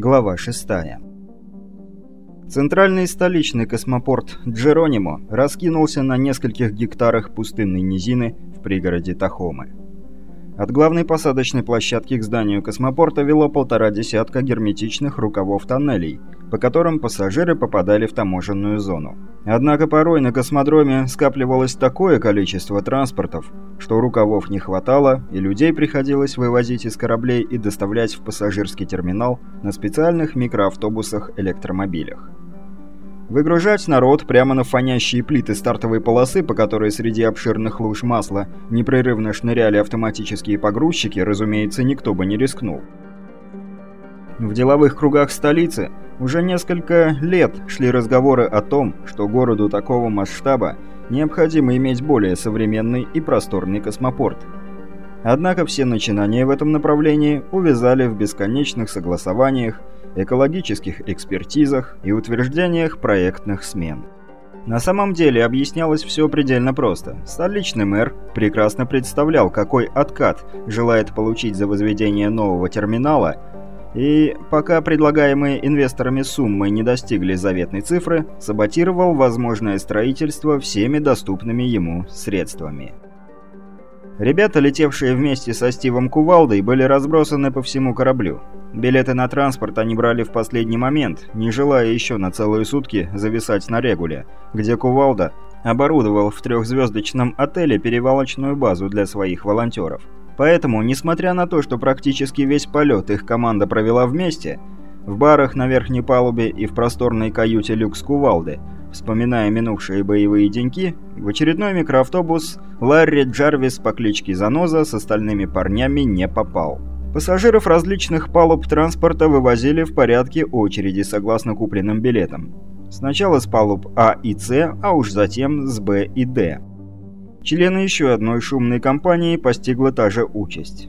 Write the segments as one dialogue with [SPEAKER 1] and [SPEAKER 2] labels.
[SPEAKER 1] Глава 6. Центральный столичный космопорт Джеронимо раскинулся на нескольких гектарах пустынной низины в пригороде Тахомы. От главной посадочной площадки к зданию космопорта вело полтора десятка герметичных рукавов тоннелей, по которым пассажиры попадали в таможенную зону. Однако порой на космодроме скапливалось такое количество транспортов, что рукавов не хватало, и людей приходилось вывозить из кораблей и доставлять в пассажирский терминал на специальных микроавтобусах-электромобилях. Выгружать народ прямо на фонящие плиты стартовой полосы, по которой среди обширных луж масла непрерывно шныряли автоматические погрузчики, разумеется, никто бы не рискнул. В деловых кругах столицы уже несколько лет шли разговоры о том, что городу такого масштаба необходимо иметь более современный и просторный космопорт. Однако все начинания в этом направлении увязали в бесконечных согласованиях, экологических экспертизах и утверждениях проектных смен. На самом деле объяснялось все предельно просто. Столичный мэр прекрасно представлял, какой откат желает получить за возведение нового терминала, и пока предлагаемые инвесторами суммы не достигли заветной цифры, саботировал возможное строительство всеми доступными ему средствами. Ребята, летевшие вместе со Стивом Кувалдой, были разбросаны по всему кораблю. Билеты на транспорт они брали в последний момент, не желая еще на целые сутки зависать на регуле, где Кувалда оборудовал в трехзвездочном отеле перевалочную базу для своих волонтеров. Поэтому, несмотря на то, что практически весь полет их команда провела вместе, в барах на верхней палубе и в просторной каюте люкс Кувалды – Вспоминая минувшие боевые деньки, в очередной микроавтобус Ларри Джарвис по кличке Заноза с остальными парнями не попал. Пассажиров различных палуб транспорта вывозили в порядке очереди согласно купленным билетам. Сначала с палуб А и С, а уж затем с Б и Д. Члены еще одной шумной компании постигла та же участь.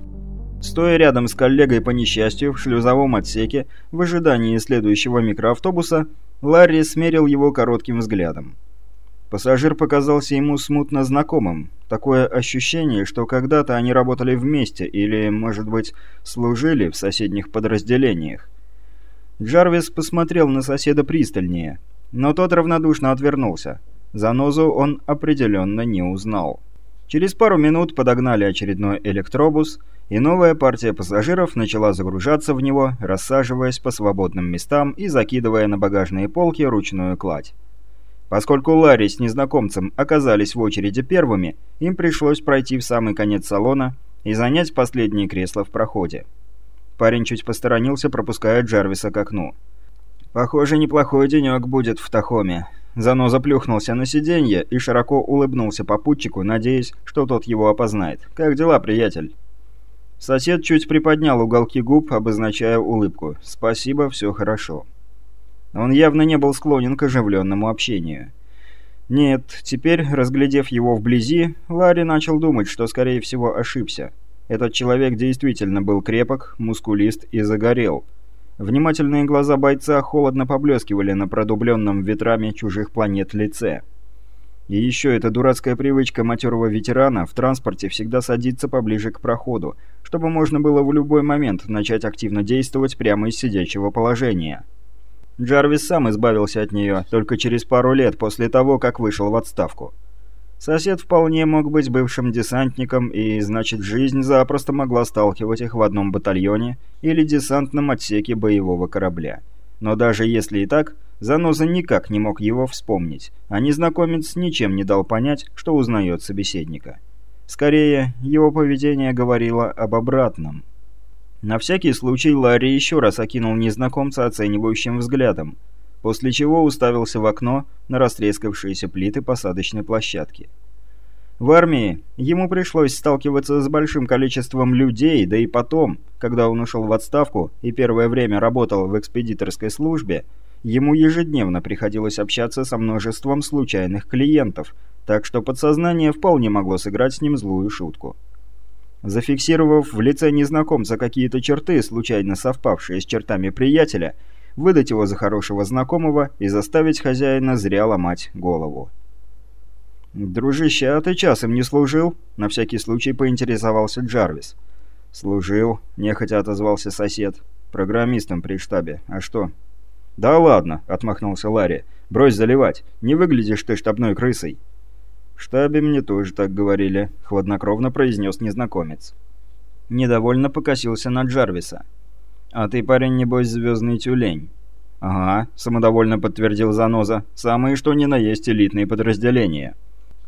[SPEAKER 1] Стоя рядом с коллегой по несчастью в шлюзовом отсеке в ожидании следующего микроавтобуса, Ларри смерил его коротким взглядом. Пассажир показался ему смутно знакомым. Такое ощущение, что когда-то они работали вместе или, может быть, служили в соседних подразделениях. Джарвис посмотрел на соседа пристальнее, но тот равнодушно отвернулся. Занозу он определенно не узнал. Через пару минут подогнали очередной электробус, и новая партия пассажиров начала загружаться в него, рассаживаясь по свободным местам и закидывая на багажные полки ручную кладь. Поскольку Ларри с незнакомцем оказались в очереди первыми, им пришлось пройти в самый конец салона и занять последнее кресло в проходе. Парень чуть посторонился, пропуская Джарвиса к окну. «Похоже, неплохой денек будет в Тахоме», Зано заплюхнулся на сиденье и широко улыбнулся попутчику, надеясь, что тот его опознает. «Как дела, приятель?» Сосед чуть приподнял уголки губ, обозначая улыбку. «Спасибо, все хорошо». Он явно не был склонен к оживленному общению. Нет, теперь, разглядев его вблизи, Ларри начал думать, что, скорее всего, ошибся. Этот человек действительно был крепок, мускулист и загорел – Внимательные глаза бойца холодно поблескивали на продубленном ветрами чужих планет лице. И еще эта дурацкая привычка матерого ветерана в транспорте всегда садиться поближе к проходу, чтобы можно было в любой момент начать активно действовать прямо из сидячего положения. Джарвис сам избавился от нее только через пару лет после того, как вышел в отставку. Сосед вполне мог быть бывшим десантником, и, значит, жизнь запросто могла сталкивать их в одном батальоне или десантном отсеке боевого корабля. Но даже если и так, Заноза никак не мог его вспомнить, а незнакомец ничем не дал понять, что узнает собеседника. Скорее, его поведение говорило об обратном. На всякий случай Ларри еще раз окинул незнакомца оценивающим взглядом, после чего уставился в окно на растрескавшиеся плиты посадочной площадки. В армии ему пришлось сталкиваться с большим количеством людей, да и потом, когда он ушел в отставку и первое время работал в экспедиторской службе, ему ежедневно приходилось общаться со множеством случайных клиентов, так что подсознание вполне могло сыграть с ним злую шутку. Зафиксировав в лице незнакомца какие-то черты, случайно совпавшие с чертами приятеля, выдать его за хорошего знакомого и заставить хозяина зря ломать голову. «Дружище, а ты часом не служил?» — на всякий случай поинтересовался Джарвис. «Служил», — нехотя отозвался сосед. Программистом при штабе. А что?» «Да ладно», — отмахнулся Ларри. «Брось заливать. Не выглядишь ты штабной крысой». «В штабе мне тоже так говорили», — хладнокровно произнес незнакомец. Недовольно покосился на Джарвиса. «А ты, парень, небось, звездный тюлень?» «Ага», — самодовольно подтвердил Заноза. «Самые что ни на есть элитные подразделения».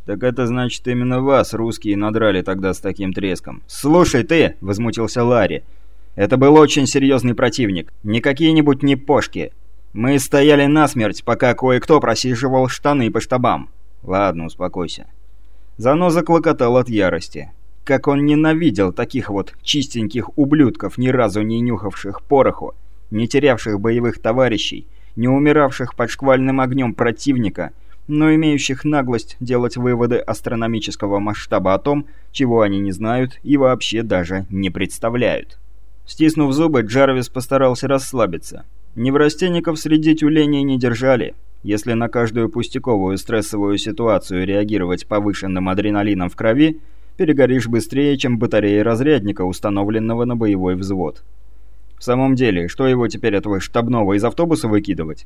[SPEAKER 1] «Так это значит, именно вас русские надрали тогда с таким треском». «Слушай ты!» — возмутился Ларри. «Это был очень серьезный противник. Не какие-нибудь не. Мы стояли насмерть, пока кое-кто просиживал штаны по штабам». «Ладно, успокойся». Заноза клокотал от ярости. Как он ненавидел таких вот чистеньких ублюдков, ни разу не нюхавших пороху, не терявших боевых товарищей, не умиравших под шквальным огнем противника, но имеющих наглость делать выводы астрономического масштаба о том, чего они не знают и вообще даже не представляют. Стиснув зубы, Джарвис постарался расслабиться. Неврастенников среди тюленей не держали. Если на каждую пустяковую стрессовую ситуацию реагировать повышенным адреналином в крови, перегоришь быстрее, чем батарея разрядника, установленного на боевой взвод. В самом деле, что его теперь этого штабного из автобуса выкидывать?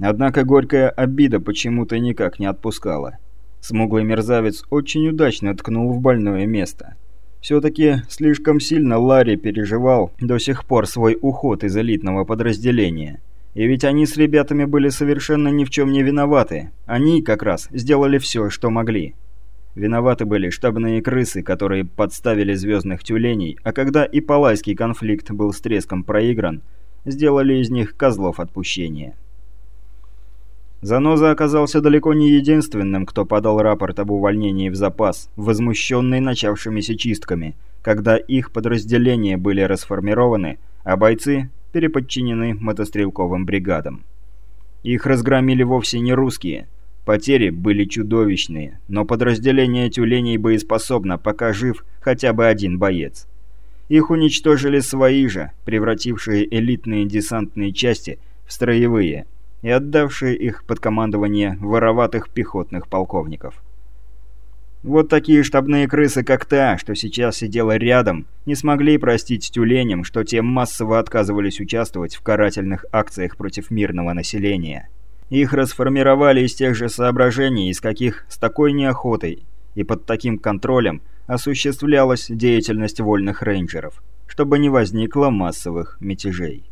[SPEAKER 1] Однако горькая обида почему-то никак не отпускала. Смуглый мерзавец очень удачно ткнул в больное место. Все-таки слишком сильно Ларри переживал до сих пор свой уход из элитного подразделения. И ведь они с ребятами были совершенно ни в чем не виноваты. Они как раз сделали все, что могли. Виноваты были штабные крысы, которые подставили звездных тюленей, а когда и палайский конфликт был с треском проигран, сделали из них козлов отпущения. Заноза оказался далеко не единственным, кто подал рапорт об увольнении в запас, возмущенный начавшимися чистками, когда их подразделения были расформированы, а бойцы переподчинены мотострелковым бригадам. Их разгромили вовсе не русские – Потери были чудовищные, но подразделение тюленей боеспособно, пока жив хотя бы один боец. Их уничтожили свои же, превратившие элитные десантные части в строевые и отдавшие их под командование вороватых пехотных полковников. Вот такие штабные крысы, как та, что сейчас сидела рядом, не смогли простить тюленям, что те массово отказывались участвовать в карательных акциях против мирного населения. Их расформировали из тех же соображений, из каких с такой неохотой и под таким контролем осуществлялась деятельность вольных рейнджеров, чтобы не возникло массовых мятежей.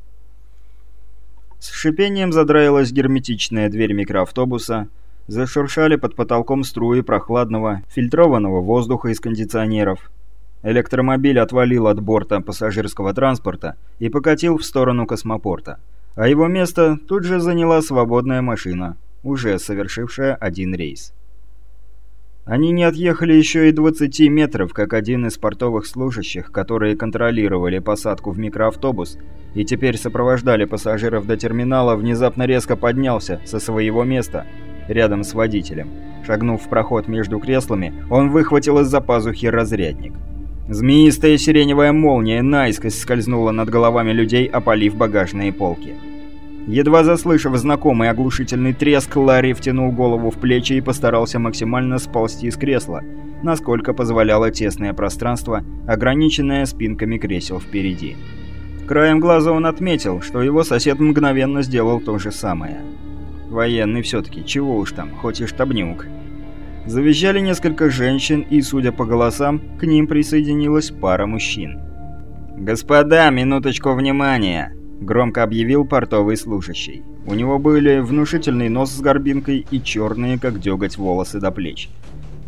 [SPEAKER 1] С шипением задраилась герметичная дверь микроавтобуса, зашуршали под потолком струи прохладного, фильтрованного воздуха из кондиционеров. Электромобиль отвалил от борта пассажирского транспорта и покатил в сторону космопорта – а его место тут же заняла свободная машина, уже совершившая один рейс. Они не отъехали еще и 20 метров, как один из портовых служащих, которые контролировали посадку в микроавтобус и теперь сопровождали пассажиров до терминала, внезапно резко поднялся со своего места рядом с водителем. Шагнув в проход между креслами, он выхватил из-за пазухи разрядник. Змеистая сиреневая молния наискось скользнула над головами людей, опалив багажные полки. Едва заслышав знакомый оглушительный треск, Ларри втянул голову в плечи и постарался максимально сползти с кресла, насколько позволяло тесное пространство, ограниченное спинками кресел впереди. Краем глаза он отметил, что его сосед мгновенно сделал то же самое. Военный все-таки, чего уж там, хоть и штабнюк. Завизжали несколько женщин, и, судя по голосам, к ним присоединилась пара мужчин. «Господа, минуточку внимания!» – громко объявил портовый служащий. У него были внушительный нос с горбинкой и черные, как деготь, волосы до плеч.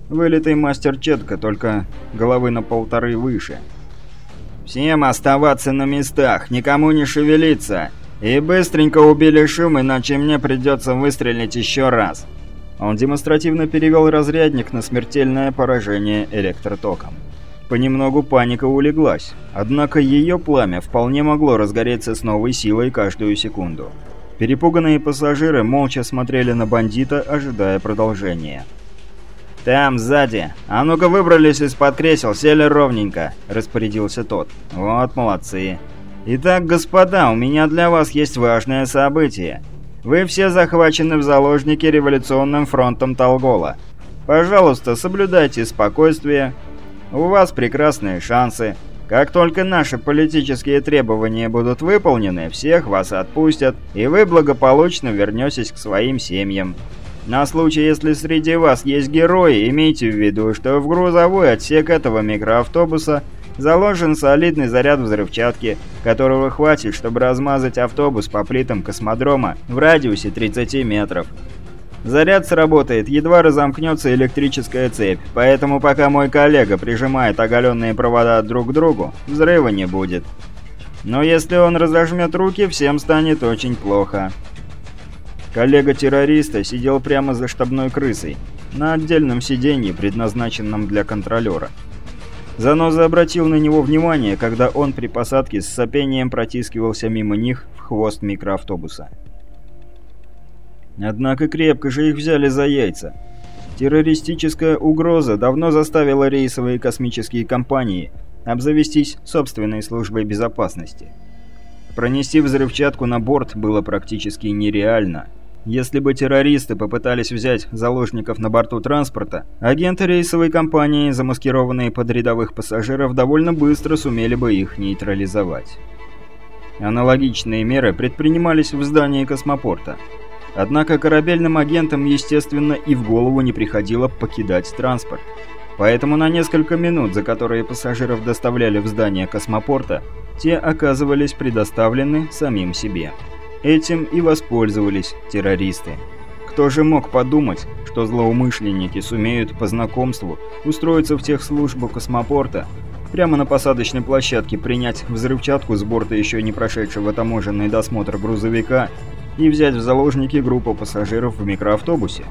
[SPEAKER 1] Вылитый мастер Четко, только головы на полторы выше. «Всем оставаться на местах, никому не шевелиться! И быстренько убили шум, иначе мне придется выстрелить еще раз!» Он демонстративно перевел разрядник на смертельное поражение электротоком. Понемногу паника улеглась, однако ее пламя вполне могло разгореться с новой силой каждую секунду. Перепуганные пассажиры молча смотрели на бандита, ожидая продолжения. «Там, сзади! А ну-ка выбрались из-под кресел, сели ровненько!» – распорядился тот. «Вот, молодцы!» «Итак, господа, у меня для вас есть важное событие. Вы все захвачены в заложники революционным фронтом Талгола. Пожалуйста, соблюдайте спокойствие. У вас прекрасные шансы. Как только наши политические требования будут выполнены, всех вас отпустят, и вы благополучно вернетесь к своим семьям. На случай, если среди вас есть герои, имейте в виду, что в грузовой отсек этого микроавтобуса заложен солидный заряд взрывчатки, которого хватит, чтобы размазать автобус по плитам космодрома в радиусе 30 метров. Заряд сработает, едва разомкнется электрическая цепь, поэтому пока мой коллега прижимает оголенные провода друг к другу, взрыва не будет. Но если он разожмет руки, всем станет очень плохо. Коллега террориста сидел прямо за штабной крысой, на отдельном сиденье, предназначенном для контролера. Заноза обратил на него внимание, когда он при посадке с сопением протискивался мимо них в хвост микроавтобуса. Однако крепко же их взяли за яйца. Террористическая угроза давно заставила рейсовые космические компании обзавестись собственной службой безопасности. Пронести взрывчатку на борт было практически нереально. Если бы террористы попытались взять заложников на борту транспорта, агенты рейсовой компании, замаскированные под рядовых пассажиров, довольно быстро сумели бы их нейтрализовать. Аналогичные меры предпринимались в здании космопорта. Однако корабельным агентам, естественно, и в голову не приходило покидать транспорт. Поэтому на несколько минут, за которые пассажиров доставляли в здание космопорта, те оказывались предоставлены самим себе. Этим и воспользовались террористы. Кто же мог подумать, что злоумышленники сумеют по знакомству устроиться в техслужбу космопорта, прямо на посадочной площадке принять взрывчатку с борта еще не прошедшего таможенный досмотр грузовика и взять в заложники группу пассажиров в микроавтобусе.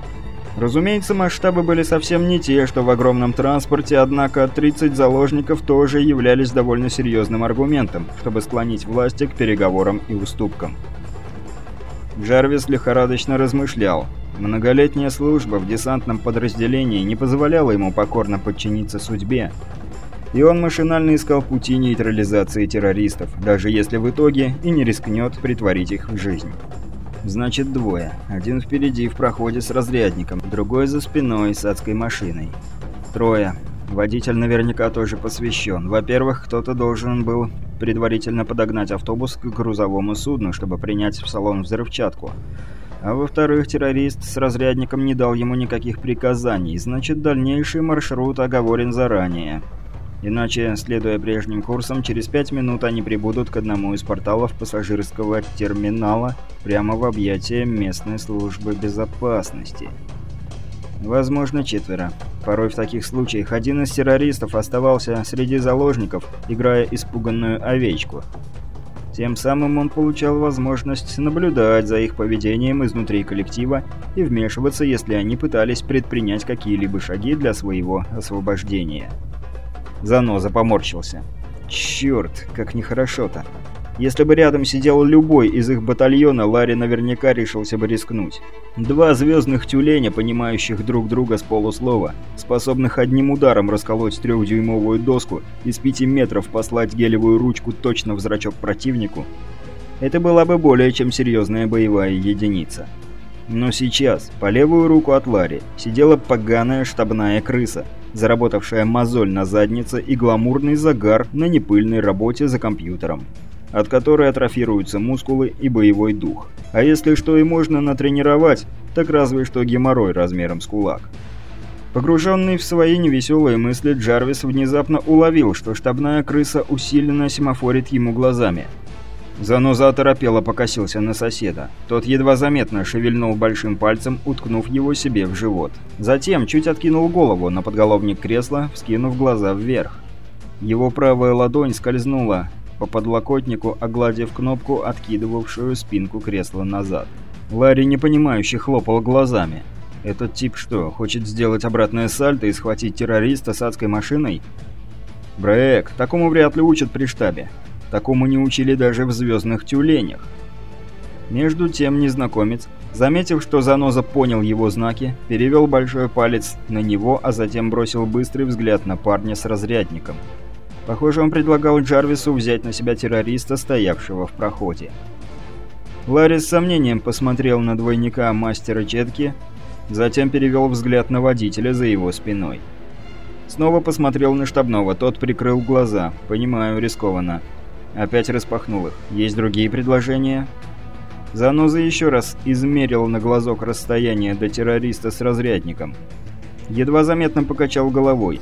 [SPEAKER 1] Разумеется, масштабы были совсем не те, что в огромном транспорте, однако 30 заложников тоже являлись довольно серьезным аргументом, чтобы склонить власти к переговорам и уступкам. Джарвис лихорадочно размышлял. Многолетняя служба в десантном подразделении не позволяла ему покорно подчиниться судьбе, и он машинально искал пути нейтрализации террористов, даже если в итоге и не рискнет притворить их в жизнь. Значит, двое. Один впереди в проходе с разрядником, другой за спиной с адской машиной. Трое. Водитель наверняка тоже посвящен. Во-первых, кто-то должен был предварительно подогнать автобус к грузовому судну, чтобы принять в салон взрывчатку. А во-вторых, террорист с разрядником не дал ему никаких приказаний, значит, дальнейший маршрут оговорен заранее. Иначе, следуя прежним курсам, через пять минут они прибудут к одному из порталов пассажирского терминала прямо в объятия местной службы безопасности. Возможно, четверо. Порой в таких случаях один из террористов оставался среди заложников, играя испуганную овечку. Тем самым он получал возможность наблюдать за их поведением изнутри коллектива и вмешиваться, если они пытались предпринять какие-либо шаги для своего освобождения. Заноза поморщился. Черт, как нехорошо-то. Если бы рядом сидел любой из их батальона, Ларри наверняка решился бы рискнуть. Два звездных тюленя, понимающих друг друга с полуслова, способных одним ударом расколоть трехдюймовую доску и с пяти метров послать гелевую ручку точно в зрачок противнику, это была бы более чем серьезная боевая единица. Но сейчас, по левую руку от Ларри, сидела поганая штабная крыса, заработавшая мозоль на заднице и гламурный загар на непыльной работе за компьютером от которой атрофируются мускулы и боевой дух. А если что и можно натренировать, так разве что геморрой размером с кулак. Погруженный в свои невеселые мысли, Джарвис внезапно уловил, что штабная крыса усиленно семафорит ему глазами. Заноза оторопело покосился на соседа. Тот едва заметно шевельнул большим пальцем, уткнув его себе в живот. Затем чуть откинул голову на подголовник кресла, вскинув глаза вверх. Его правая ладонь скользнула по подлокотнику, огладив кнопку, откидывавшую спинку кресла назад. Ларри непонимающе хлопал глазами. «Этот тип что, хочет сделать обратное сальто и схватить террориста с адской машиной?» «Брэк, такому вряд ли учат при штабе. Такому не учили даже в «Звездных тюленях». Между тем незнакомец, заметив, что Заноза понял его знаки, перевел большой палец на него, а затем бросил быстрый взгляд на парня с разрядником – Похоже, он предлагал Джарвису взять на себя террориста, стоявшего в проходе. Ларри с сомнением посмотрел на двойника мастера Четки, затем перевел взгляд на водителя за его спиной. Снова посмотрел на штабного, тот прикрыл глаза. Понимаю, рискованно. Опять распахнул их. Есть другие предложения? Заноза еще раз измерил на глазок расстояние до террориста с разрядником. Едва заметно покачал головой.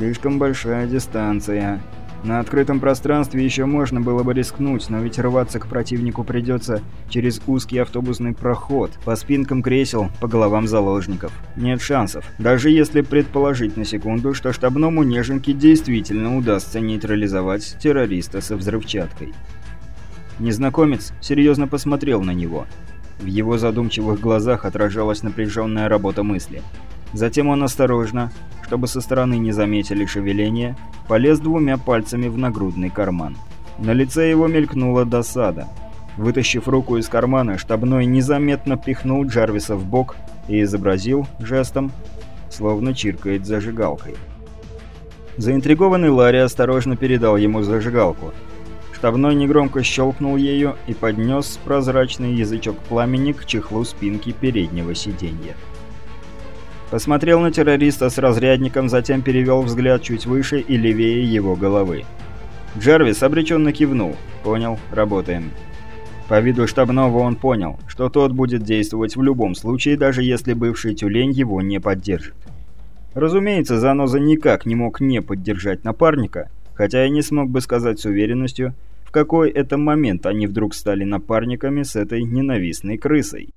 [SPEAKER 1] Слишком большая дистанция. На открытом пространстве еще можно было бы рискнуть, но ведь рваться к противнику придется через узкий автобусный проход, по спинкам кресел, по головам заложников. Нет шансов, даже если предположить на секунду, что штабному неженке действительно удастся нейтрализовать террориста со взрывчаткой. Незнакомец серьезно посмотрел на него. В его задумчивых глазах отражалась напряженная работа мысли. Затем он осторожно, чтобы со стороны не заметили шевеления, полез двумя пальцами в нагрудный карман. На лице его мелькнула досада. Вытащив руку из кармана, штабной незаметно пихнул Джарвиса в бок и изобразил жестом, словно чиркает зажигалкой. Заинтригованный Ларри осторожно передал ему зажигалку. Штабной негромко щелкнул ею и поднес прозрачный язычок пламени к чехлу спинки переднего сиденья. Посмотрел на террориста с разрядником, затем перевел взгляд чуть выше и левее его головы. Джервис обреченно кивнул. «Понял, работаем». По виду штабного он понял, что тот будет действовать в любом случае, даже если бывший тюлень его не поддержит. Разумеется, Заноза никак не мог не поддержать напарника, хотя и не смог бы сказать с уверенностью, в какой это момент они вдруг стали напарниками с этой ненавистной крысой.